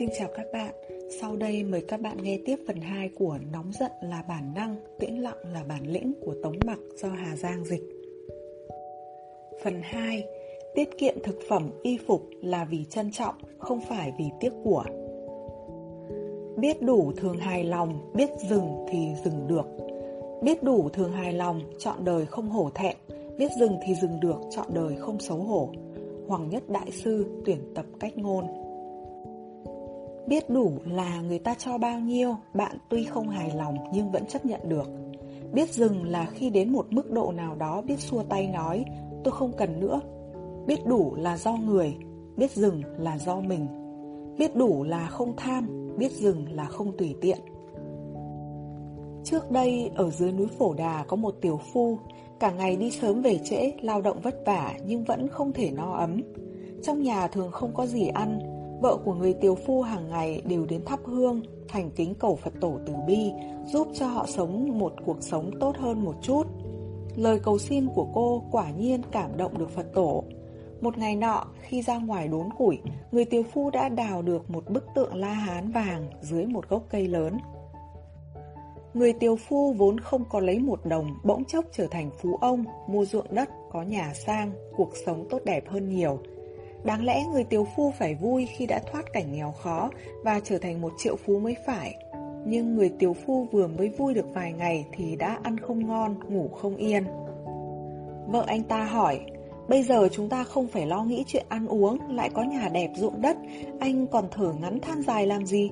Xin chào các bạn, sau đây mời các bạn nghe tiếp phần 2 của Nóng giận là bản năng, tĩnh lặng là bản lĩnh của Tống Mặc do Hà Giang dịch. Phần 2 Tiết kiệm thực phẩm, y phục là vì trân trọng, không phải vì tiếc của. Biết đủ thường hài lòng, biết dừng thì dừng được. Biết đủ thường hài lòng, chọn đời không hổ thẹn, biết dừng thì dừng được, chọn đời không xấu hổ. Hoàng Nhất Đại Sư tuyển tập cách ngôn Biết đủ là người ta cho bao nhiêu, bạn tuy không hài lòng nhưng vẫn chấp nhận được. Biết dừng là khi đến một mức độ nào đó biết xua tay nói, tôi không cần nữa. Biết đủ là do người, biết dừng là do mình. Biết đủ là không tham, biết dừng là không tùy tiện. Trước đây, ở dưới núi Phổ Đà có một tiểu phu, cả ngày đi sớm về trễ, lao động vất vả nhưng vẫn không thể no ấm. Trong nhà thường không có gì ăn, Vợ của người tiều phu hàng ngày đều đến thắp hương, thành kính cầu Phật tổ từ bi, giúp cho họ sống một cuộc sống tốt hơn một chút. Lời cầu xin của cô quả nhiên cảm động được Phật tổ. Một ngày nọ, khi ra ngoài đốn củi, người tiều phu đã đào được một bức tượng La Hán vàng dưới một gốc cây lớn. Người tiều phu vốn không có lấy một đồng, bỗng chốc trở thành phú ông, mua ruộng đất, có nhà sang, cuộc sống tốt đẹp hơn nhiều. Đáng lẽ người tiểu phu phải vui khi đã thoát cảnh nghèo khó và trở thành một triệu phú mới phải. Nhưng người tiểu phu vừa mới vui được vài ngày thì đã ăn không ngon, ngủ không yên. Vợ anh ta hỏi, bây giờ chúng ta không phải lo nghĩ chuyện ăn uống, lại có nhà đẹp ruộng đất, anh còn thở ngắn than dài làm gì?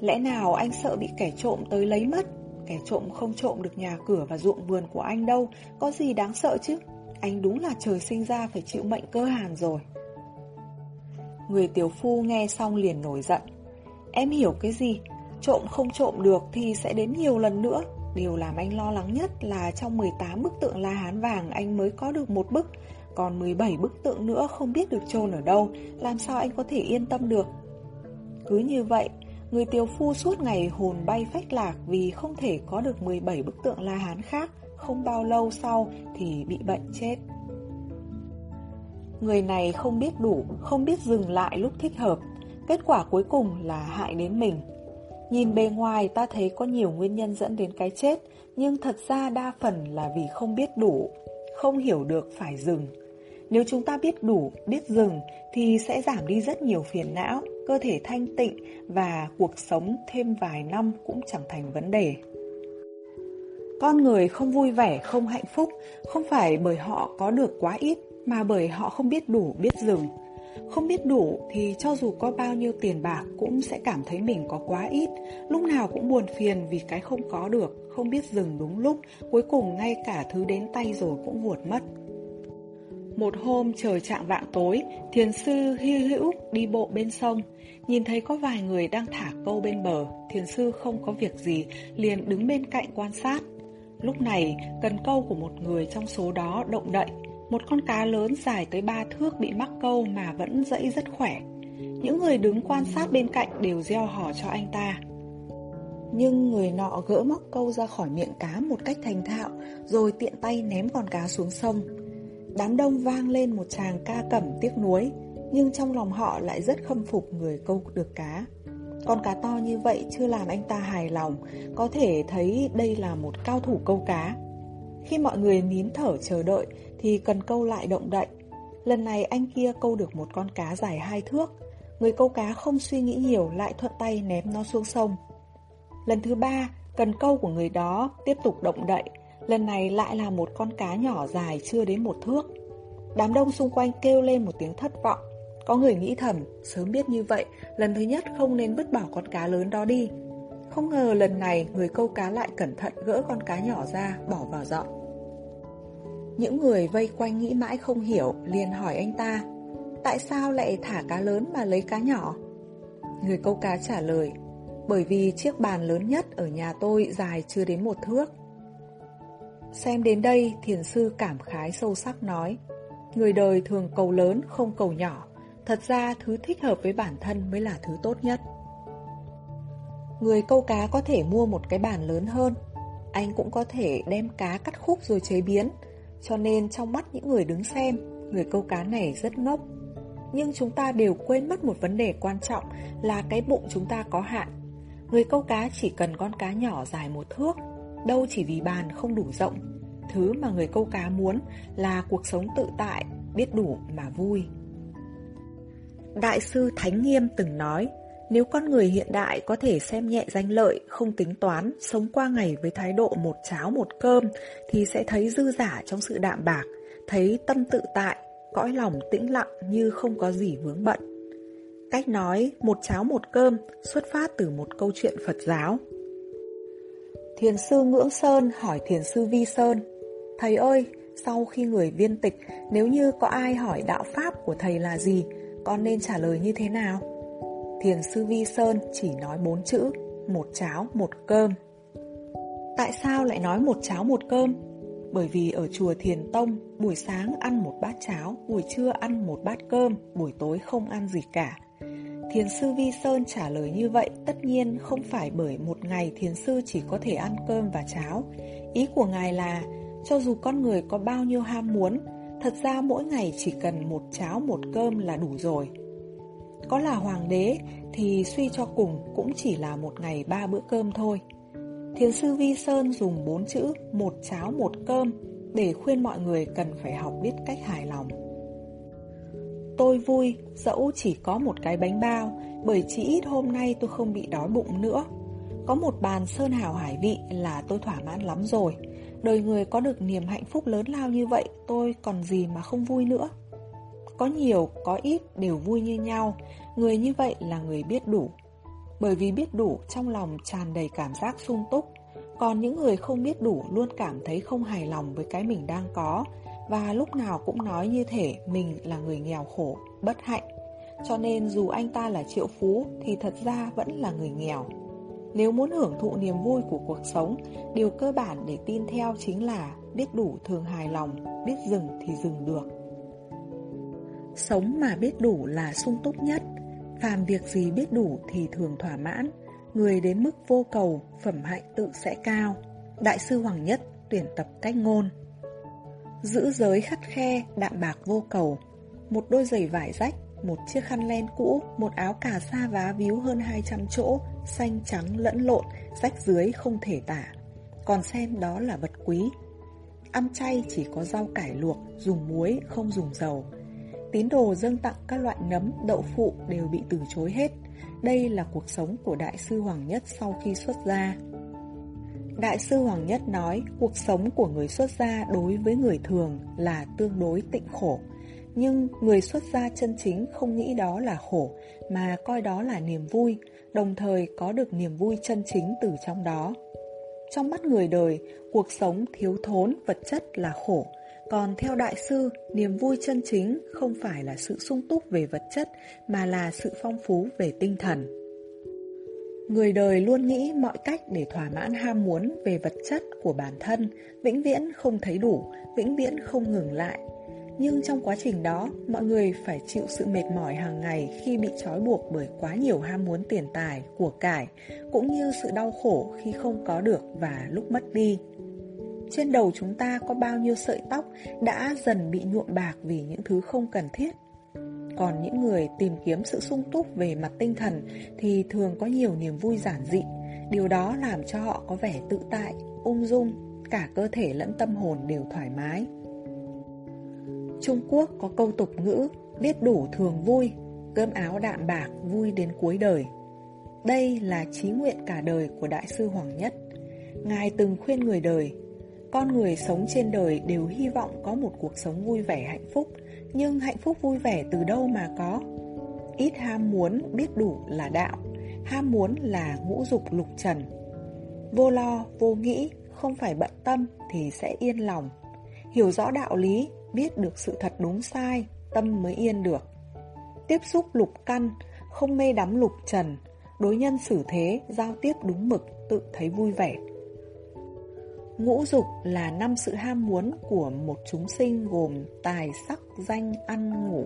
Lẽ nào anh sợ bị kẻ trộm tới lấy mất? Kẻ trộm không trộm được nhà cửa và ruộng vườn của anh đâu, có gì đáng sợ chứ? Anh đúng là trời sinh ra phải chịu mệnh cơ hàn rồi. Người tiểu phu nghe xong liền nổi giận. Em hiểu cái gì? Trộm không trộm được thì sẽ đến nhiều lần nữa. Điều làm anh lo lắng nhất là trong 18 bức tượng La Hán vàng anh mới có được một bức. Còn 17 bức tượng nữa không biết được chôn ở đâu, Làm sao anh có thể yên tâm được? Cứ như vậy, Người tiểu phu suốt ngày hồn bay phách lạc Vì không thể có được 17 bức tượng La Hán khác. Không bao lâu sau thì bị bệnh chết. Người này không biết đủ, không biết dừng lại lúc thích hợp. Kết quả cuối cùng là hại đến mình. Nhìn bề ngoài ta thấy có nhiều nguyên nhân dẫn đến cái chết, nhưng thật ra đa phần là vì không biết đủ, không hiểu được phải dừng. Nếu chúng ta biết đủ, biết dừng thì sẽ giảm đi rất nhiều phiền não, cơ thể thanh tịnh và cuộc sống thêm vài năm cũng chẳng thành vấn đề. Con người không vui vẻ, không hạnh phúc, không phải bởi họ có được quá ít mà bởi họ không biết đủ, biết dừng. Không biết đủ thì cho dù có bao nhiêu tiền bạc cũng sẽ cảm thấy mình có quá ít, lúc nào cũng buồn phiền vì cái không có được, không biết dừng đúng lúc, cuối cùng ngay cả thứ đến tay rồi cũng nguột mất. Một hôm trời trạng vạng tối, thiền sư hy hữu đi bộ bên sông, nhìn thấy có vài người đang thả câu bên bờ, thiền sư không có việc gì, liền đứng bên cạnh quan sát. Lúc này, cần câu của một người trong số đó động đậy, một con cá lớn dài tới ba thước bị mắc câu mà vẫn dẫy rất khỏe. Những người đứng quan sát bên cạnh đều gieo hò cho anh ta. Nhưng người nọ gỡ móc câu ra khỏi miệng cá một cách thành thạo, rồi tiện tay ném con cá xuống sông. Đám đông vang lên một tràng ca cẩm tiếc nuối, nhưng trong lòng họ lại rất khâm phục người câu được cá. Con cá to như vậy chưa làm anh ta hài lòng, có thể thấy đây là một cao thủ câu cá. Khi mọi người nín thở chờ đợi thì cần câu lại động đậy. Lần này anh kia câu được một con cá dài hai thước. Người câu cá không suy nghĩ nhiều lại thuận tay ném nó xuống sông. Lần thứ ba, cần câu của người đó tiếp tục động đậy. Lần này lại là một con cá nhỏ dài chưa đến một thước. Đám đông xung quanh kêu lên một tiếng thất vọng. Có người nghĩ thầm, sớm biết như vậy, lần thứ nhất không nên vứt bỏ con cá lớn đó đi. Không ngờ lần này người câu cá lại cẩn thận gỡ con cá nhỏ ra, bỏ vào dọn. Những người vây quanh nghĩ mãi không hiểu, liền hỏi anh ta, tại sao lại thả cá lớn mà lấy cá nhỏ? Người câu cá trả lời, bởi vì chiếc bàn lớn nhất ở nhà tôi dài chưa đến một thước. Xem đến đây, thiền sư cảm khái sâu sắc nói, người đời thường cầu lớn không cầu nhỏ, thật ra thứ thích hợp với bản thân mới là thứ tốt nhất. Người câu cá có thể mua một cái bàn lớn hơn, anh cũng có thể đem cá cắt khúc rồi chế biến, cho nên trong mắt những người đứng xem, người câu cá này rất ngốc. nhưng chúng ta đều quên mất một vấn đề quan trọng là cái bụng chúng ta có hạn. Người câu cá chỉ cần con cá nhỏ dài một thước, đâu chỉ vì bàn không đủ rộng. Thứ mà người câu cá muốn là cuộc sống tự tại, biết đủ mà vui. Đại sư Thánh Nghiêm từng nói, nếu con người hiện đại có thể xem nhẹ danh lợi, không tính toán, sống qua ngày với thái độ một cháo một cơm, thì sẽ thấy dư giả trong sự đạm bạc, thấy tâm tự tại, cõi lòng tĩnh lặng như không có gì vướng bận. Cách nói một cháo một cơm xuất phát từ một câu chuyện Phật giáo. Thiền sư Ngưỡng Sơn hỏi thiền sư Vi Sơn, Thầy ơi, sau khi người viên tịch, nếu như có ai hỏi đạo pháp của thầy là gì, con nên trả lời như thế nào? Thiền sư Vi Sơn chỉ nói bốn chữ, một cháo, một cơm. Tại sao lại nói một cháo, một cơm? Bởi vì ở chùa Thiền Tông, buổi sáng ăn một bát cháo, buổi trưa ăn một bát cơm, buổi tối không ăn gì cả. Thiền sư Vi Sơn trả lời như vậy tất nhiên không phải bởi một ngày thiền sư chỉ có thể ăn cơm và cháo. Ý của ngài là, cho dù con người có bao nhiêu ham muốn, thật ra mỗi ngày chỉ cần một cháo một cơm là đủ rồi. Có là hoàng đế thì suy cho cùng cũng chỉ là một ngày ba bữa cơm thôi. Thiền sư Vi Sơn dùng bốn chữ một cháo một cơm để khuyên mọi người cần phải học biết cách hài lòng. Tôi vui, dẫu chỉ có một cái bánh bao, bởi chỉ ít hôm nay tôi không bị đói bụng nữa. Có một bàn sơn hào hải vị là tôi thỏa mãn lắm rồi. Đời người có được niềm hạnh phúc lớn lao như vậy, tôi còn gì mà không vui nữa. Có nhiều, có ít đều vui như nhau, người như vậy là người biết đủ. Bởi vì biết đủ trong lòng tràn đầy cảm giác sung túc, còn những người không biết đủ luôn cảm thấy không hài lòng với cái mình đang có, và lúc nào cũng nói như thể mình là người nghèo khổ, bất hạnh. Cho nên dù anh ta là triệu phú thì thật ra vẫn là người nghèo. Nếu muốn hưởng thụ niềm vui của cuộc sống, điều cơ bản để tin theo chính là biết đủ thường hài lòng, biết dừng thì dừng được. Sống mà biết đủ là sung túc nhất, phàm việc gì biết đủ thì thường thỏa mãn, người đến mức vô cầu, phẩm hạnh tự sẽ cao. Đại sư Hoàng Nhất tuyển tập cách ngôn Giữ giới khắt khe, đạm bạc vô cầu Một đôi giày vải rách, một chiếc khăn len cũ, một áo cà sa vá víu hơn 200 chỗ, xanh trắng lẫn lộn, rách dưới không thể tả. Còn xem đó là vật quý. Ăn chay chỉ có rau cải luộc, dùng muối, không dùng dầu. Tín đồ dâng tặng các loại nấm, đậu phụ đều bị từ chối hết. Đây là cuộc sống của Đại sư Hoàng Nhất sau khi xuất gia. Đại sư Hoàng Nhất nói cuộc sống của người xuất gia đối với người thường là tương đối tịnh khổ. Nhưng người xuất gia chân chính không nghĩ đó là khổ, mà coi đó là niềm vui, đồng thời có được niềm vui chân chính từ trong đó. Trong mắt người đời, cuộc sống thiếu thốn vật chất là khổ, còn theo đại sư, niềm vui chân chính không phải là sự sung túc về vật chất mà là sự phong phú về tinh thần. Người đời luôn nghĩ mọi cách để thỏa mãn ham muốn về vật chất của bản thân, vĩnh viễn không thấy đủ, vĩnh viễn không ngừng lại. Nhưng trong quá trình đó, mọi người phải chịu sự mệt mỏi hàng ngày khi bị trói buộc bởi quá nhiều ham muốn tiền tài, của cải, cũng như sự đau khổ khi không có được và lúc mất đi. Trên đầu chúng ta có bao nhiêu sợi tóc đã dần bị nhuộm bạc vì những thứ không cần thiết. Còn những người tìm kiếm sự sung túc về mặt tinh thần thì thường có nhiều niềm vui giản dị. Điều đó làm cho họ có vẻ tự tại, ung dung, cả cơ thể lẫn tâm hồn đều thoải mái. Trung Quốc có câu tục ngữ biết đủ thường vui, cơm áo đạm bạc vui đến cuối đời. Đây là chí nguyện cả đời của Đại sư Hoàng Nhất. Ngài từng khuyên người đời con người sống trên đời đều hy vọng có một cuộc sống vui vẻ hạnh phúc, nhưng hạnh phúc vui vẻ từ đâu mà có? Ít ham muốn biết đủ là đạo, ham muốn là ngũ dục lục trần. Vô lo, vô nghĩ, không phải bận tâm thì sẽ yên lòng. Hiểu rõ đạo lý, biết được sự thật đúng sai, tâm mới yên được. Tiếp xúc lục căn, không mê đắm lục trần, đối nhân xử thế, giao tiếp đúng mực, tự thấy vui vẻ. Ngũ dục là năm sự ham muốn của một chúng sinh gồm tài, sắc, danh, ăn, ngủ.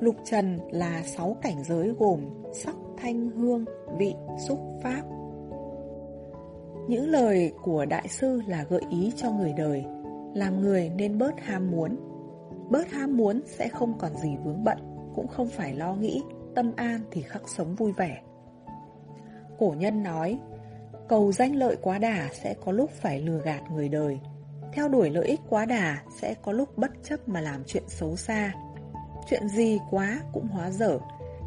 Lục trần là sáu cảnh giới gồm sắc, thanh, hương, vị, xúc, pháp. Những lời của đại sư là gợi ý cho người đời, làm người nên bớt ham muốn. Bớt ham muốn sẽ không còn gì vướng bận, cũng không phải lo nghĩ, tâm an thì khắc sống vui vẻ. Cổ nhân nói, cầu danh lợi quá đà sẽ có lúc phải lừa gạt người đời. Theo đuổi lợi ích quá đà sẽ có lúc bất chấp mà làm chuyện xấu xa. Chuyện gì quá cũng hóa dở,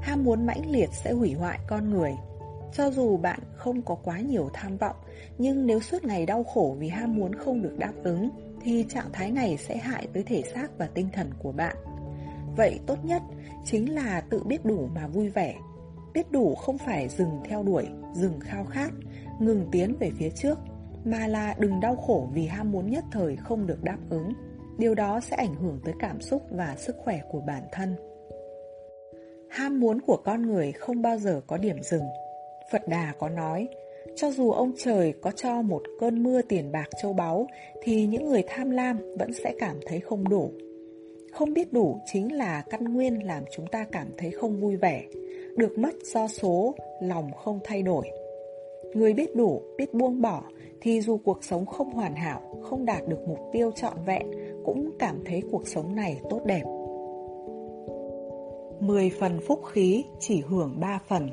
ham muốn mãnh liệt sẽ hủy hoại con người. Cho dù bạn không có quá nhiều tham vọng, nhưng nếu suốt ngày đau khổ vì ham muốn không được đáp ứng, thì trạng thái này sẽ hại tới thể xác và tinh thần của bạn. Vậy tốt nhất chính là tự biết đủ mà vui vẻ. Biết đủ không phải dừng theo đuổi, dừng khao khát, ngừng tiến về phía trước, mà là đừng đau khổ vì ham muốn nhất thời không được đáp ứng. Điều đó sẽ ảnh hưởng tới cảm xúc và sức khỏe của bản thân. Ham muốn của con người không bao giờ có điểm dừng. Phật Đà có nói, cho dù ông trời có cho một cơn mưa tiền bạc châu báu, thì những người tham lam vẫn sẽ cảm thấy không đủ. Không biết đủ chính là căn nguyên làm chúng ta cảm thấy không vui vẻ, được mất do số, lòng không thay đổi. Người biết đủ, biết buông bỏ, thì dù cuộc sống không hoàn hảo, không đạt được mục tiêu trọn vẹn, cũng cảm thấy cuộc sống này tốt đẹp. 10 phần phúc khí chỉ hưởng 3 phần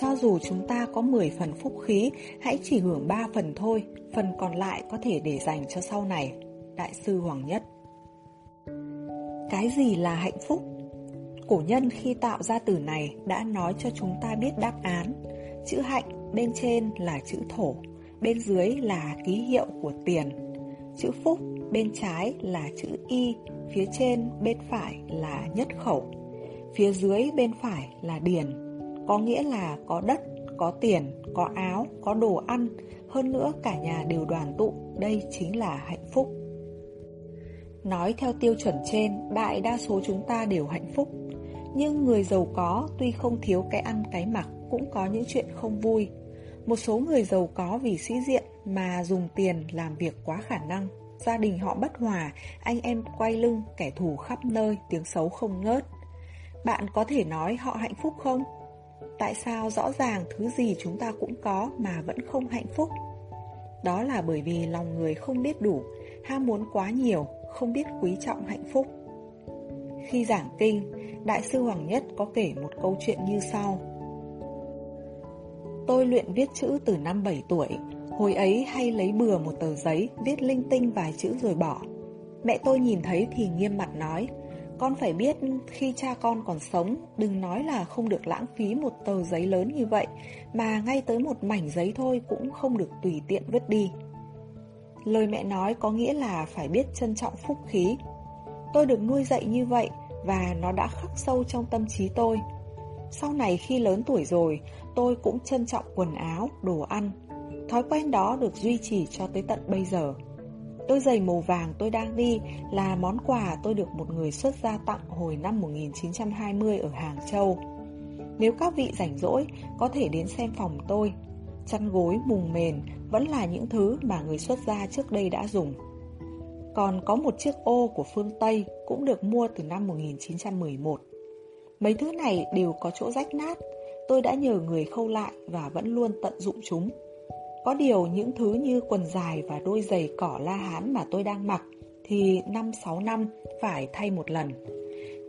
Cho dù chúng ta có 10 phần phúc khí, hãy chỉ hưởng 3 phần thôi, phần còn lại có thể để dành cho sau này. Đại sư Hoàng Nhất Cái gì là hạnh phúc? Cổ nhân khi tạo ra từ này đã nói cho chúng ta biết đáp án. Chữ hạnh bên trên là chữ thổ, bên dưới là ký hiệu của tiền. Chữ phúc bên trái là chữ y, phía trên bên phải là nhất khẩu. Phía dưới bên phải là điền, có nghĩa là có đất, có tiền, có áo, có đồ ăn, hơn nữa cả nhà đều đoàn tụ, đây chính là hạnh phúc. Nói theo tiêu chuẩn trên, đại đa số chúng ta đều hạnh phúc. Nhưng người giàu có tuy không thiếu cái ăn cái mặc cũng có những chuyện không vui. Một số người giàu có vì sĩ diện mà dùng tiền làm việc quá khả năng. Gia đình họ bất hòa, anh em quay lưng, kẻ thù khắp nơi, tiếng xấu không ngớt. Bạn có thể nói họ hạnh phúc không? Tại sao rõ ràng thứ gì chúng ta cũng có mà vẫn không hạnh phúc? Đó là bởi vì lòng người không biết đủ, ham muốn quá nhiều, không biết quý trọng hạnh phúc. Khi giảng kinh, Đại sư Hoàng Nhất có kể một câu chuyện như sau. Tôi luyện viết chữ từ năm 7 tuổi, hồi ấy hay lấy bừa một tờ giấy, viết linh tinh vài chữ rồi bỏ. Mẹ tôi nhìn thấy thì nghiêm mặt nói, con phải biết khi cha con còn sống, đừng nói là không được lãng phí một tờ giấy lớn như vậy, mà ngay tới một mảnh giấy thôi cũng không được tùy tiện vứt đi. Lời mẹ nói có nghĩa là phải biết trân trọng phúc khí. Tôi được nuôi dạy như vậy và nó đã khắc sâu trong tâm trí tôi. Sau này khi lớn tuổi rồi, tôi cũng trân trọng quần áo, đồ ăn. Thói quen đó được duy trì cho tới tận bây giờ. Đôi giày màu vàng tôi đang đi là món quà tôi được một người xuất gia tặng hồi năm 1920 ở Hàng Châu. Nếu các vị rảnh rỗi, có thể đến xem phòng tôi. Chăn gối, mùng mền vẫn là những thứ mà người xuất gia trước đây đã dùng. Còn có một chiếc ô của phương Tây cũng được mua từ năm 1911. Mấy thứ này đều có chỗ rách nát, tôi đã nhờ người khâu lại và vẫn luôn tận dụng chúng. Có điều những thứ như quần dài và đôi giày cỏ la hán mà tôi đang mặc thì 5-6 năm phải thay một lần.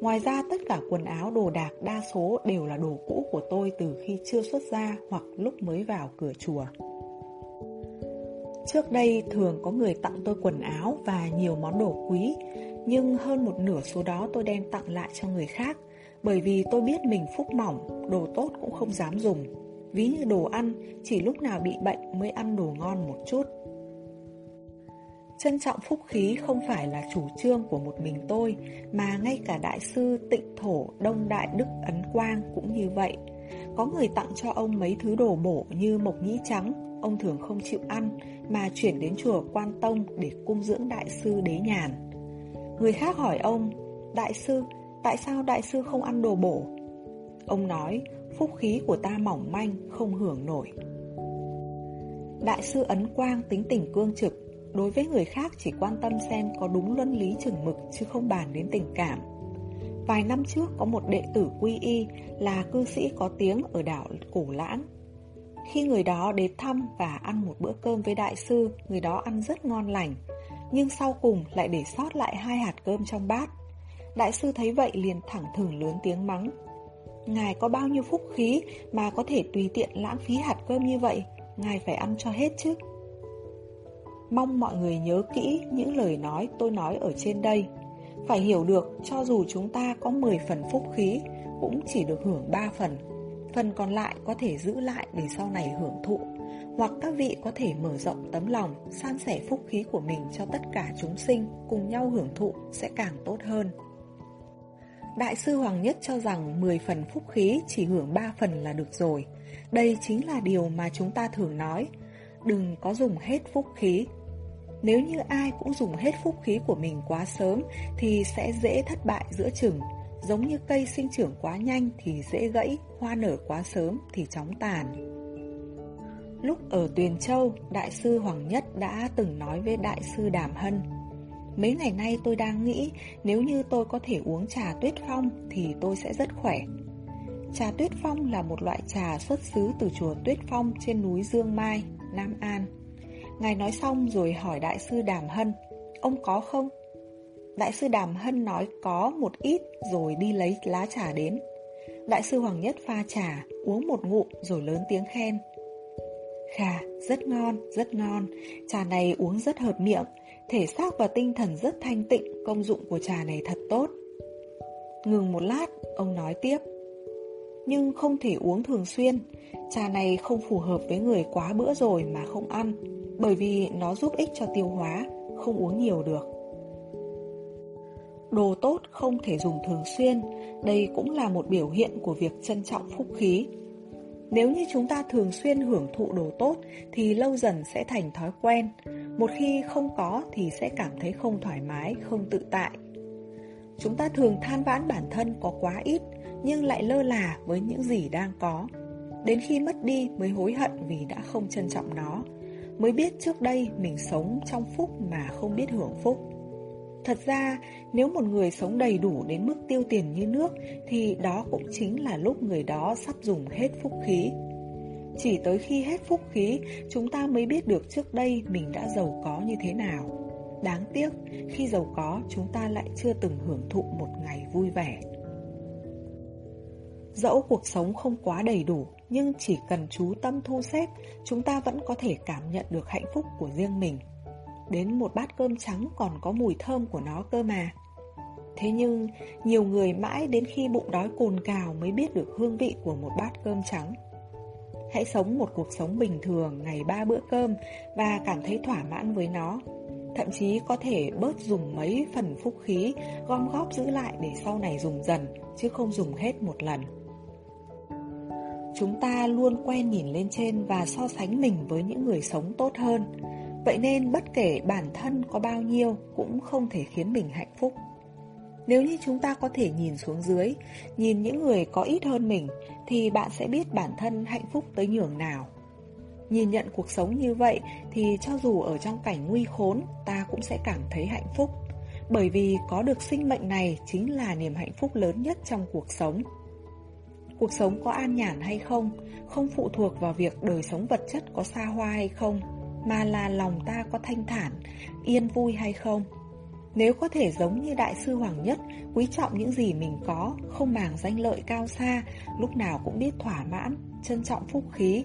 Ngoài ra tất cả quần áo đồ đạc đa số đều là đồ cũ của tôi từ khi chưa xuất gia hoặc lúc mới vào cửa chùa. Trước đây thường có người tặng tôi quần áo và nhiều món đồ quý, nhưng hơn một nửa số đó tôi đem tặng lại cho người khác, bởi vì tôi biết mình phúc mỏng, đồ tốt cũng không dám dùng. Ví như đồ ăn, chỉ lúc nào bị bệnh mới ăn đồ ngon một chút. Trân trọng phúc khí không phải là chủ trương của một mình tôi, mà ngay cả đại sư tịnh thổ Đông Đại Đức Ấn Quang cũng như vậy. Có người tặng cho ông mấy thứ đồ bổ như mộc nhĩ trắng, ông thường không chịu ăn, mà chuyển đến chùa Quan Tông để cung dưỡng đại sư đế nhàn. Người khác hỏi ông, đại sư, tại sao đại sư không ăn đồ bổ? Ông nói, phúc khí của ta mỏng manh, không hưởng nổi. Đại sư Ấn Quang tính tình cương trực, đối với người khác chỉ quan tâm xem có đúng luân lý chừng mực chứ không bàn đến tình cảm. Vài năm trước có một đệ tử quy y là cư sĩ có tiếng ở đảo Cổ Lãng. Khi người đó đến thăm và ăn một bữa cơm với đại sư, người đó ăn rất ngon lành, nhưng sau cùng lại để sót lại hai hạt cơm trong bát. Đại sư thấy vậy liền thẳng thừng lớn tiếng mắng. Ngài có bao nhiêu phúc khí mà có thể tùy tiện lãng phí hạt cơm như vậy, ngài phải ăn cho hết chứ. Mong mọi người nhớ kỹ những lời nói tôi nói ở trên đây. Phải hiểu được cho dù chúng ta có 10 phần phúc khí cũng chỉ được hưởng 3 phần. Phần còn lại có thể giữ lại để sau này hưởng thụ. Hoặc các vị có thể mở rộng tấm lòng, san sẻ phúc khí của mình cho tất cả chúng sinh cùng nhau hưởng thụ sẽ càng tốt hơn. Đại sư Hoàng Nhất cho rằng 10 phần phúc khí chỉ hưởng 3 phần là được rồi. Đây chính là điều mà chúng ta thường nói. Đừng có dùng hết phúc khí. Nếu như ai cũng dùng hết phúc khí của mình quá sớm thì sẽ dễ thất bại giữa chừng. Giống như cây sinh trưởng quá nhanh thì dễ gãy, hoa nở quá sớm thì chóng tàn. Lúc ở Tuyền Châu, Đại sư Hoàng Nhất đã từng nói với Đại sư Đàm Hân Mấy ngày nay tôi đang nghĩ nếu như tôi có thể uống trà tuyết phong thì tôi sẽ rất khỏe. Trà tuyết phong là một loại trà xuất xứ từ chùa Tuyết Phong trên núi Dương Mai, Nam An. Ngài nói xong rồi hỏi Đại sư Đàm Hân, ông có không? Đại sư Đàm Hân nói có một ít rồi đi lấy lá trà đến. Đại sư Hoàng Nhất pha trà, uống một ngụm rồi lớn tiếng khen. Khà, rất ngon, rất ngon, trà này uống rất hợp miệng, thể xác và tinh thần rất thanh tịnh, công dụng của trà này thật tốt. Ngừng một lát, ông nói tiếp. Nhưng không thể uống thường xuyên, trà này không phù hợp với người quá bữa rồi mà không ăn, bởi vì nó giúp ích cho tiêu hóa, không uống nhiều được. Đồ tốt không thể dùng thường xuyên, đây cũng là một biểu hiện của việc trân trọng phúc khí. Nếu như chúng ta thường xuyên hưởng thụ đồ tốt thì lâu dần sẽ thành thói quen. Một khi không có thì sẽ cảm thấy không thoải mái, không tự tại. Chúng ta thường than vãn bản thân có quá ít nhưng lại lơ là với những gì đang có. Đến khi mất đi mới hối hận vì đã không trân trọng nó, mới biết trước đây mình sống trong phúc mà không biết hưởng phúc. Thật ra, nếu một người sống đầy đủ đến mức tiêu tiền như nước thì đó cũng chính là lúc người đó sắp dùng hết phúc khí. Chỉ tới khi hết phúc khí, chúng ta mới biết được trước đây mình đã giàu có như thế nào. Đáng tiếc, khi giàu có, chúng ta lại chưa từng hưởng thụ một ngày vui vẻ. Dẫu cuộc sống không quá đầy đủ, nhưng chỉ cần chú tâm thu xếp, chúng ta vẫn có thể cảm nhận được hạnh phúc của riêng mình. Đến một bát cơm trắng còn có mùi thơm của nó cơ mà. Thế nhưng, nhiều người mãi đến khi bụng đói cồn cào mới biết được hương vị của một bát cơm trắng. Hãy sống một cuộc sống bình thường ngày ba bữa cơm và cảm thấy thỏa mãn với nó. Thậm chí có thể bớt dùng mấy phần phúc khí, gom góp giữ lại để sau này dùng dần, chứ không dùng hết một lần. Chúng ta luôn quen nhìn lên trên và so sánh mình với những người sống tốt hơn. Vậy nên bất kể bản thân có bao nhiêu cũng không thể khiến mình hạnh phúc. Nếu như chúng ta có thể nhìn xuống dưới, nhìn những người có ít hơn mình, thì bạn sẽ biết bản thân hạnh phúc tới nhường nào. Nhìn nhận cuộc sống như vậy thì cho dù ở trong cảnh nguy khốn, ta cũng sẽ cảm thấy hạnh phúc. Bởi vì có được sinh mệnh này chính là niềm hạnh phúc lớn nhất trong cuộc sống. Cuộc sống có an nhàn hay không, không phụ thuộc vào việc đời sống vật chất có xa hoa hay không, mà là lòng ta có thanh thản, yên vui hay không. Nếu có thể giống như Đại sư Hoàng Nhất, quý trọng những gì mình có, không màng danh lợi cao xa, lúc nào cũng biết thỏa mãn, trân trọng phúc khí,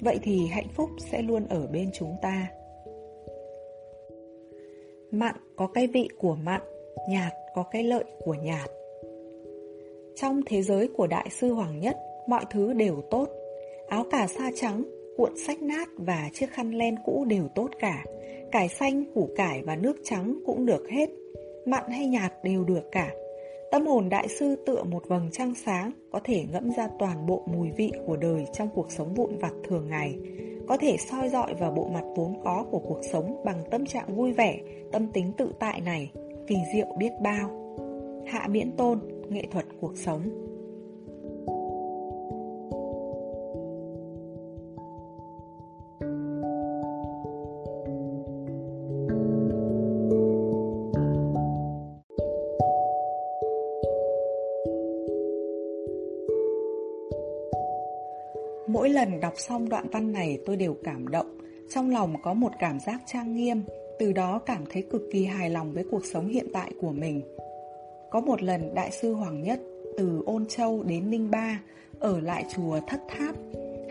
vậy thì hạnh phúc sẽ luôn ở bên chúng ta. Mặn có cái vị của mặn, nhạt có cái lợi của nhạt. Trong thế giới của Đại sư Hoàng Nhất, mọi thứ đều tốt. Áo cà sa trắng, cuộn sách nát và chiếc khăn len cũ đều tốt cả. Cải xanh, củ cải và nước trắng cũng được hết. Mặn hay nhạt đều được cả. Tâm hồn đại sư tựa một vầng trăng sáng, có thể ngẫm ra toàn bộ mùi vị của đời trong cuộc sống vụn vặt thường ngày, có thể soi dọi vào bộ mặt vốn có của cuộc sống bằng tâm trạng vui vẻ, tâm tính tự tại này, kỳ diệu biết bao. Hạ miễn tôn, nghệ thuật cuộc sống xong đoạn văn này tôi đều cảm động, trong lòng có một cảm giác trang nghiêm, từ đó cảm thấy cực kỳ hài lòng với cuộc sống hiện tại của mình. Có một lần Đại sư Hoàng Nhất từ Ôn Châu đến Ninh Ba ở lại chùa Thất Tháp.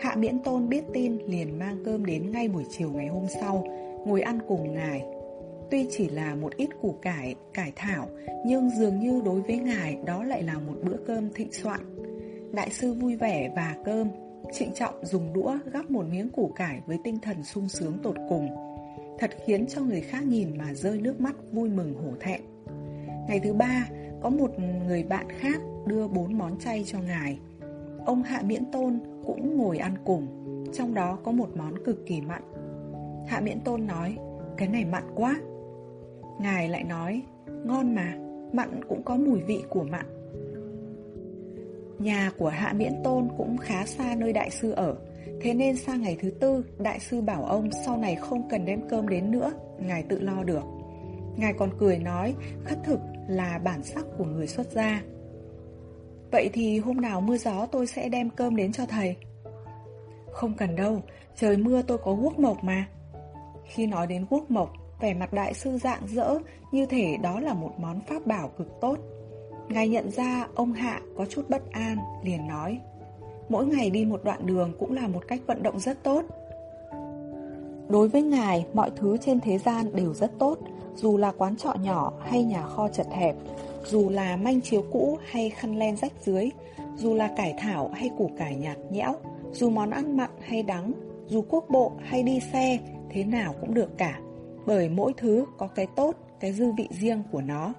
Hạ Miễn Tôn biết tin liền mang cơm đến ngay buổi chiều ngày hôm sau, ngồi ăn cùng ngài. Tuy chỉ là một ít củ cải, cải thảo, nhưng dường như đối với ngài đó lại là một bữa cơm thịnh soạn. Đại sư vui vẻ và cơm, trịnh trọng dùng đũa gắp một miếng củ cải với tinh thần sung sướng tột cùng. Thật khiến cho người khác nhìn mà rơi nước mắt vui mừng hổ thẹn. Ngày thứ ba, có một người bạn khác đưa bốn món chay cho ngài. Ông Hạ Miễn Tôn cũng ngồi ăn cùng, trong đó có một món cực kỳ mặn. Hạ Miễn Tôn nói, cái này mặn quá. Ngài lại nói, ngon mà, mặn cũng có mùi vị của mặn. Nhà của Hạ Miễn Tôn cũng khá xa nơi đại sư ở, thế nên sang ngày thứ tư, đại sư bảo ông sau này không cần đem cơm đến nữa, ngài tự lo được. Ngài còn cười nói, khất thực là bản sắc của người xuất gia. Vậy thì hôm nào mưa gió tôi sẽ đem cơm đến cho thầy. Không cần đâu, trời mưa tôi có guốc mộc mà. Khi nói đến guốc mộc, vẻ mặt đại sư dạng dỡ như thể đó là một món pháp bảo cực tốt. Ngài nhận ra ông Hạ có chút bất an, liền nói Mỗi ngày đi một đoạn đường cũng là một cách vận động rất tốt. Đối với ngài, mọi thứ trên thế gian đều rất tốt Dù là quán trọ nhỏ hay nhà kho chật hẹp Dù là manh chiếu cũ hay khăn len rách dưới Dù là cải thảo hay củ cải nhạt nhẽo Dù món ăn mặn hay đắng Dù quốc bộ hay đi xe Thế nào cũng được cả Bởi mỗi thứ có cái tốt, cái dư vị riêng của nó.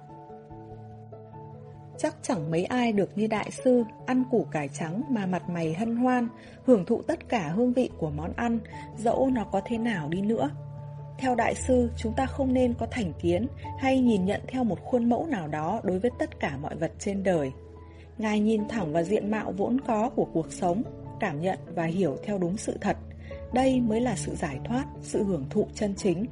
Chắc chẳng mấy ai được như đại sư ăn củ cải trắng mà mặt mày hân hoan, hưởng thụ tất cả hương vị của món ăn, dẫu nó có thế nào đi nữa. Theo đại sư, chúng ta không nên có thành kiến hay nhìn nhận theo một khuôn mẫu nào đó đối với tất cả mọi vật trên đời. Ngài nhìn thẳng vào diện mạo vốn có của cuộc sống, cảm nhận và hiểu theo đúng sự thật. Đây mới là sự giải thoát, sự hưởng thụ chân chính.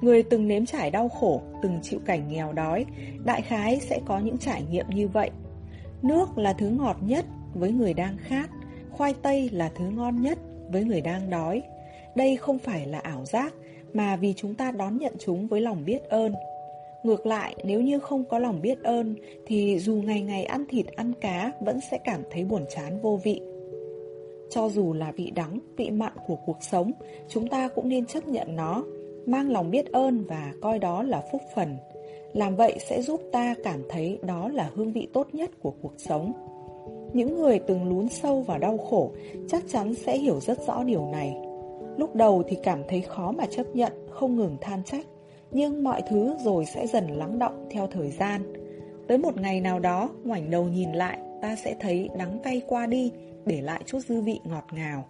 Người từng nếm trải đau khổ, từng chịu cảnh nghèo đói, đại khái sẽ có những trải nghiệm như vậy. Nước là thứ ngọt nhất với người đang khát, khoai tây là thứ ngon nhất với người đang đói. Đây không phải là ảo giác, mà vì chúng ta đón nhận chúng với lòng biết ơn. Ngược lại, nếu như không có lòng biết ơn, thì dù ngày ngày ăn thịt ăn cá vẫn sẽ cảm thấy buồn chán vô vị. Cho dù là vị đắng, vị mặn của cuộc sống, chúng ta cũng nên chấp nhận nó mang lòng biết ơn và coi đó là phúc phần. Làm vậy sẽ giúp ta cảm thấy đó là hương vị tốt nhất của cuộc sống. Những người từng lún sâu vào đau khổ chắc chắn sẽ hiểu rất rõ điều này. Lúc đầu thì cảm thấy khó mà chấp nhận, không ngừng than trách, nhưng mọi thứ rồi sẽ dần lắng động theo thời gian. Tới một ngày nào đó, ngoảnh đầu nhìn lại, ta sẽ thấy đắng cay qua đi, để lại chút dư vị ngọt ngào.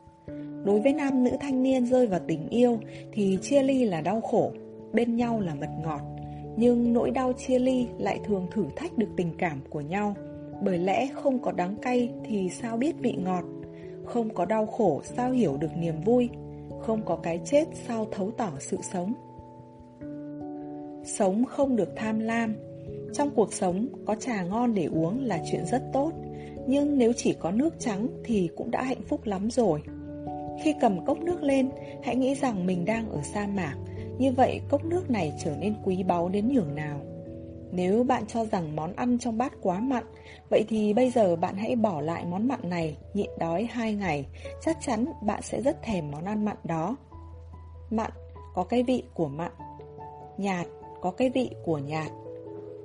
Đối với nam nữ thanh niên rơi vào tình yêu thì chia ly là đau khổ, bên nhau là mật ngọt. Nhưng nỗi đau chia ly lại thường thử thách được tình cảm của nhau. Bởi lẽ không có đắng cay thì sao biết vị ngọt, không có đau khổ sao hiểu được niềm vui, không có cái chết sao thấu tỏ sự sống. Sống không được tham lam. Trong cuộc sống, có trà ngon để uống là chuyện rất tốt, nhưng nếu chỉ có nước trắng thì cũng đã hạnh phúc lắm rồi. Khi cầm cốc nước lên, hãy nghĩ rằng mình đang ở sa mạc, như vậy cốc nước này trở nên quý báu đến nhường nào. Nếu bạn cho rằng món ăn trong bát quá mặn, vậy thì bây giờ bạn hãy bỏ lại món mặn này, nhịn đói 2 ngày, chắc chắn bạn sẽ rất thèm món ăn mặn đó. Mặn có cái vị của mặn, nhạt có cái vị của nhạt.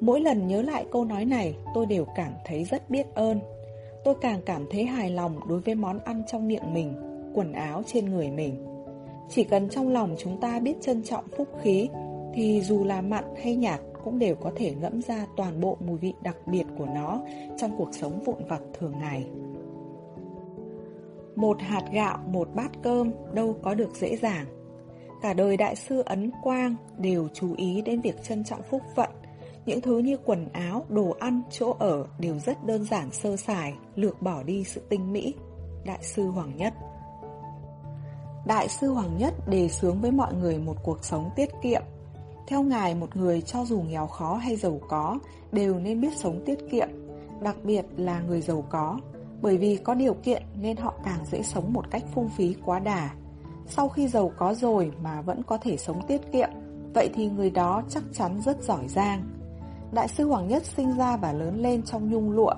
Mỗi lần nhớ lại câu nói này, tôi đều cảm thấy rất biết ơn. Tôi càng cảm thấy hài lòng đối với món ăn trong miệng mình quần áo trên người mình. Chỉ cần trong lòng chúng ta biết trân trọng phúc khí, thì dù là mặn hay nhạt cũng đều có thể ngẫm ra toàn bộ mùi vị đặc biệt của nó trong cuộc sống vụn vặt thường ngày. Một hạt gạo, một bát cơm đâu có được dễ dàng. Cả đời đại sư Ấn Quang đều chú ý đến việc trân trọng phúc phận Những thứ như quần áo, đồ ăn, chỗ ở đều rất đơn giản sơ sài, lược bỏ đi sự tinh mỹ. Đại sư Hoàng Nhất Đại sư Hoàng Nhất đề xướng với mọi người một cuộc sống tiết kiệm. Theo ngài, một người cho dù nghèo khó hay giàu có đều nên biết sống tiết kiệm, đặc biệt là người giàu có, bởi vì có điều kiện nên họ càng dễ sống một cách phung phí quá đà. Sau khi giàu có rồi mà vẫn có thể sống tiết kiệm, vậy thì người đó chắc chắn rất giỏi giang. Đại sư Hoàng Nhất sinh ra và lớn lên trong nhung lụa,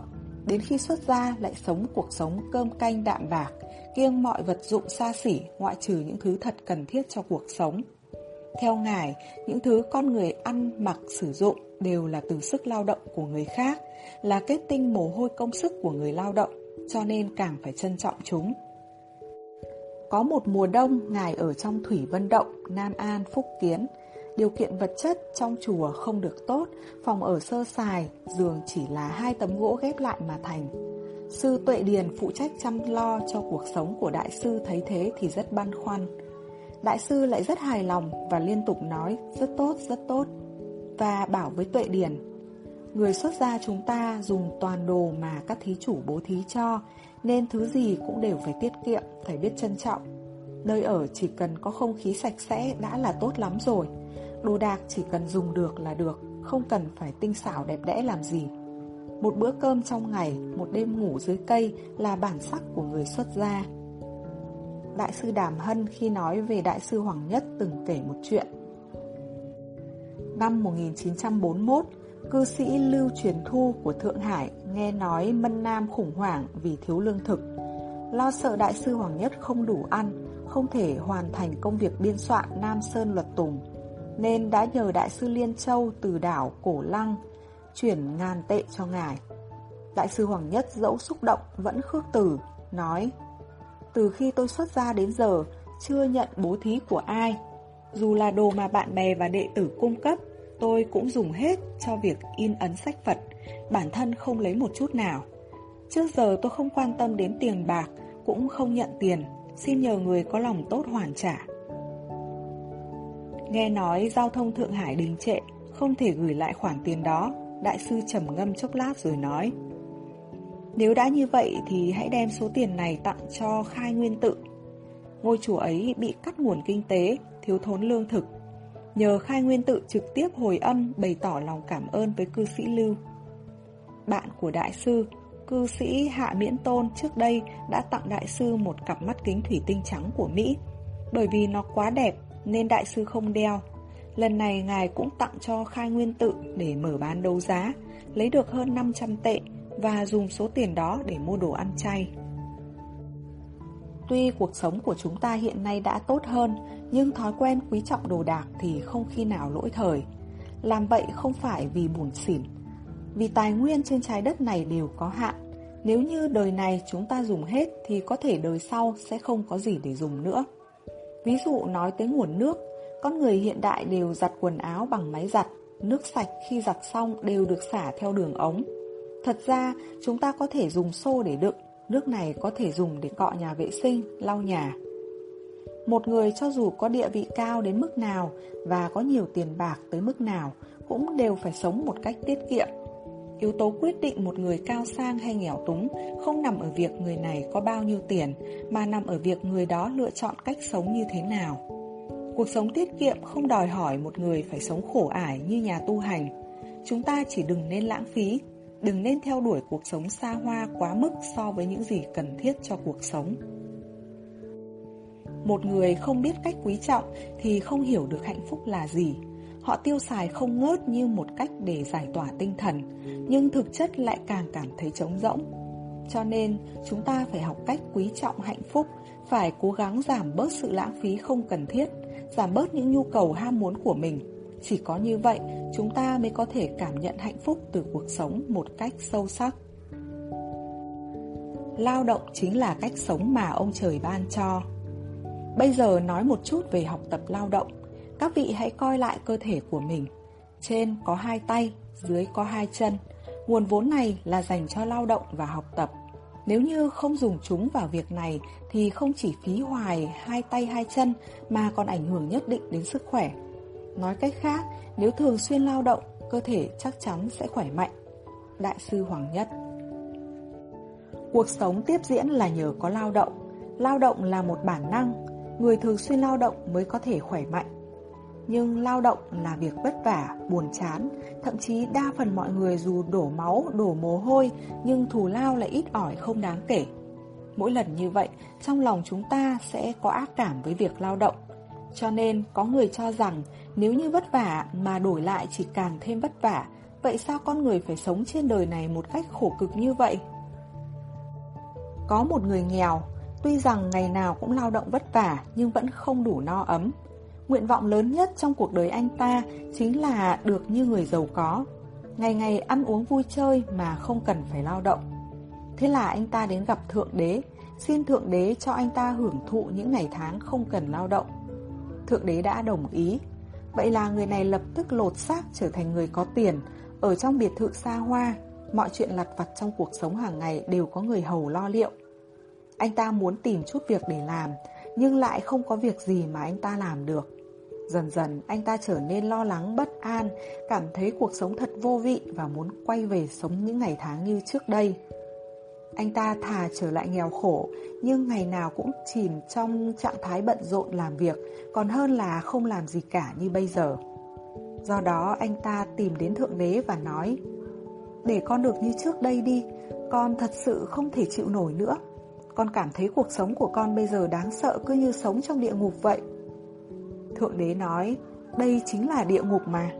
đến khi xuất gia lại sống cuộc sống cơm canh đạm bạc, kiêng mọi vật dụng xa xỉ ngoại trừ những thứ thật cần thiết cho cuộc sống. Theo Ngài, những thứ con người ăn, mặc, sử dụng đều là từ sức lao động của người khác, là kết tinh mồ hôi công sức của người lao động, cho nên càng phải trân trọng chúng. Có một mùa đông, Ngài ở trong Thủy Vân Động, Nam An, Phúc Kiến. Điều kiện vật chất trong chùa không được tốt, phòng ở sơ sài, giường chỉ là hai tấm gỗ ghép lại mà thành. Sư Tuệ Điền phụ trách chăm lo cho cuộc sống của đại sư thấy thế thì rất băn khoăn. Đại sư lại rất hài lòng và liên tục nói rất tốt, rất tốt. Và bảo với Tuệ Điền, người xuất gia chúng ta dùng toàn đồ mà các thí chủ bố thí cho, nên thứ gì cũng đều phải tiết kiệm, phải biết trân trọng. Nơi ở chỉ cần có không khí sạch sẽ đã là tốt lắm rồi. Đồ đạc chỉ cần dùng được là được, không cần phải tinh xảo đẹp đẽ làm gì. Một bữa cơm trong ngày, một đêm ngủ dưới cây là bản sắc của người xuất gia. Đại sư Đàm Hân khi nói về Đại sư Hoàng Nhất từng kể một chuyện. Năm 1941, cư sĩ Lưu Truyền Thu của Thượng Hải nghe nói Mân Nam khủng hoảng vì thiếu lương thực. Lo sợ Đại sư Hoàng Nhất không đủ ăn, không thể hoàn thành công việc biên soạn Nam Sơn Luật Tùng, nên đã nhờ Đại sư Liên Châu từ đảo Cổ Lăng chuyển ngàn tệ cho ngài. Đại sư Hoàng Nhất dẫu xúc động vẫn khước từ, nói Từ khi tôi xuất gia đến giờ, chưa nhận bố thí của ai. Dù là đồ mà bạn bè và đệ tử cung cấp, tôi cũng dùng hết cho việc in ấn sách Phật, bản thân không lấy một chút nào. Trước giờ tôi không quan tâm đến tiền bạc, cũng không nhận tiền, xin nhờ người có lòng tốt hoàn trả. Nghe nói giao thông Thượng Hải đình trệ, không thể gửi lại khoản tiền đó, Đại sư trầm ngâm chốc lát rồi nói. Nếu đã như vậy thì hãy đem số tiền này tặng cho khai nguyên tự. Ngôi chùa ấy bị cắt nguồn kinh tế, thiếu thốn lương thực. Nhờ khai nguyên tự trực tiếp hồi âm bày tỏ lòng cảm ơn với cư sĩ Lưu. Bạn của đại sư, cư sĩ Hạ Miễn Tôn trước đây đã tặng đại sư một cặp mắt kính thủy tinh trắng của Mỹ. Bởi vì nó quá đẹp nên đại sư không đeo Lần này ngài cũng tặng cho khai nguyên tự để mở bán đấu giá, lấy được hơn 500 tệ và dùng số tiền đó để mua đồ ăn chay. Tuy cuộc sống của chúng ta hiện nay đã tốt hơn, nhưng thói quen quý trọng đồ đạc thì không khi nào lỗi thời. Làm vậy không phải vì buồn xỉn, vì tài nguyên trên trái đất này đều có hạn. Nếu như đời này chúng ta dùng hết thì có thể đời sau sẽ không có gì để dùng nữa. Ví dụ nói tới nguồn nước, con người hiện đại đều giặt quần áo bằng máy giặt, nước sạch khi giặt xong đều được xả theo đường ống. Thật ra, chúng ta có thể dùng xô để đựng, nước này có thể dùng để cọ nhà vệ sinh, lau nhà. Một người cho dù có địa vị cao đến mức nào và có nhiều tiền bạc tới mức nào cũng đều phải sống một cách tiết kiệm. Yếu tố quyết định một người cao sang hay nghèo túng không nằm ở việc người này có bao nhiêu tiền mà nằm ở việc người đó lựa chọn cách sống như thế nào. Cuộc sống tiết kiệm không đòi hỏi một người phải sống khổ ải như nhà tu hành. Chúng ta chỉ đừng nên lãng phí, đừng nên theo đuổi cuộc sống xa hoa quá mức so với những gì cần thiết cho cuộc sống. Một người không biết cách quý trọng thì không hiểu được hạnh phúc là gì. Họ tiêu xài không ngớt như một cách để giải tỏa tinh thần, nhưng thực chất lại càng cảm thấy trống rỗng. Cho nên, chúng ta phải học cách quý trọng hạnh phúc, phải cố gắng giảm bớt sự lãng phí không cần thiết, giảm bớt những nhu cầu ham muốn của mình. Chỉ có như vậy, chúng ta mới có thể cảm nhận hạnh phúc từ cuộc sống một cách sâu sắc. Lao động chính là cách sống mà ông trời ban cho. Bây giờ nói một chút về học tập lao động. Các vị hãy coi lại cơ thể của mình. Trên có hai tay, dưới có hai chân. Nguồn vốn này là dành cho lao động và học tập. Nếu như không dùng chúng vào việc này thì không chỉ phí hoài hai tay hai chân mà còn ảnh hưởng nhất định đến sức khỏe. Nói cách khác, nếu thường xuyên lao động, cơ thể chắc chắn sẽ khỏe mạnh. Đại sư Hoàng Nhất Cuộc sống tiếp diễn là nhờ có lao động. Lao động là một bản năng, người thường xuyên lao động mới có thể khỏe mạnh. Nhưng lao động là việc vất vả, buồn chán, thậm chí đa phần mọi người dù đổ máu, đổ mồ hôi, nhưng thù lao lại ít ỏi không đáng kể. Mỗi lần như vậy, trong lòng chúng ta sẽ có ác cảm với việc lao động. Cho nên, có người cho rằng nếu như vất vả mà đổi lại chỉ càng thêm vất vả, Vậy sao con người phải sống trên đời này một cách khổ cực như vậy? Có một người nghèo, tuy rằng ngày nào cũng lao động vất vả nhưng vẫn không đủ no ấm. Nguyện vọng lớn nhất trong cuộc đời anh ta chính là được như người giàu có, ngày ngày ăn uống vui chơi mà không cần phải lao động. Thế là anh ta đến gặp Thượng Đế, xin Thượng Đế cho anh ta hưởng thụ những ngày tháng không cần lao động. Thượng Đế đã đồng ý. Vậy là người này lập tức lột xác trở thành người có tiền, ở trong biệt thự xa hoa, mọi chuyện lặt vặt trong cuộc sống hàng ngày đều có người hầu lo liệu. Anh ta muốn tìm chút việc để làm, nhưng lại không có việc gì mà anh ta làm được. Dần dần anh ta trở nên lo lắng bất an, cảm thấy cuộc sống thật vô vị và muốn quay về sống những ngày tháng như trước đây. Anh ta thà trở lại nghèo khổ, nhưng ngày nào cũng chìm trong trạng thái bận rộn làm việc, còn hơn là không làm gì cả như bây giờ. Do đó anh ta tìm đến Thượng Đế và nói Để con được như trước đây đi, con thật sự không thể chịu nổi nữa. Con cảm thấy cuộc sống của con bây giờ đáng sợ cứ như sống trong địa ngục vậy. Thượng Đế nói, đây chính là địa ngục mà.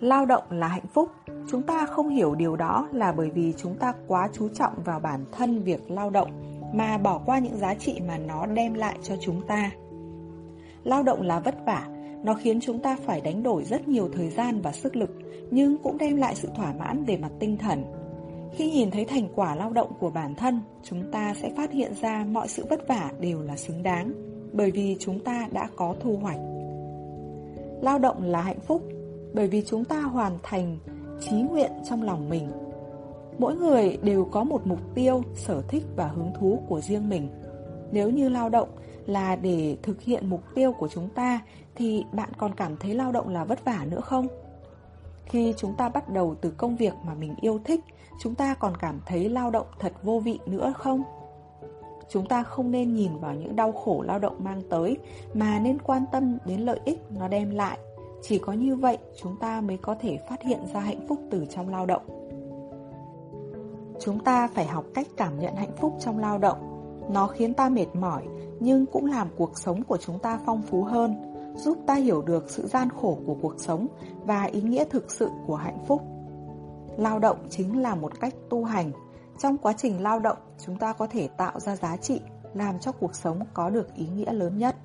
Lao động là hạnh phúc, chúng ta không hiểu điều đó là bởi vì chúng ta quá chú trọng vào bản thân việc lao động mà bỏ qua những giá trị mà nó đem lại cho chúng ta. Lao động là vất vả, nó khiến chúng ta phải đánh đổi rất nhiều thời gian và sức lực, nhưng cũng đem lại sự thỏa mãn về mặt tinh thần. Khi nhìn thấy thành quả lao động của bản thân, chúng ta sẽ phát hiện ra mọi sự vất vả đều là xứng đáng, bởi vì chúng ta đã có thu hoạch. Lao động là hạnh phúc, bởi vì chúng ta hoàn thành trí nguyện trong lòng mình. Mỗi người đều có một mục tiêu, sở thích và hứng thú của riêng mình. Nếu như lao động là để thực hiện mục tiêu của chúng ta thì bạn còn cảm thấy lao động là vất vả nữa không? Khi chúng ta bắt đầu từ công việc mà mình yêu thích, chúng ta còn cảm thấy lao động thật vô vị nữa không? Chúng ta không nên nhìn vào những đau khổ lao động mang tới mà nên quan tâm đến lợi ích nó đem lại. Chỉ có như vậy chúng ta mới có thể phát hiện ra hạnh phúc từ trong lao động. Chúng ta phải học cách cảm nhận hạnh phúc trong lao động. Nó khiến ta mệt mỏi nhưng cũng làm cuộc sống của chúng ta phong phú hơn, giúp ta hiểu được sự gian khổ của cuộc sống và ý nghĩa thực sự của hạnh phúc. Lao động chính là một cách tu hành. Trong quá trình lao động, chúng ta có thể tạo ra giá trị, làm cho cuộc sống có được ý nghĩa lớn nhất.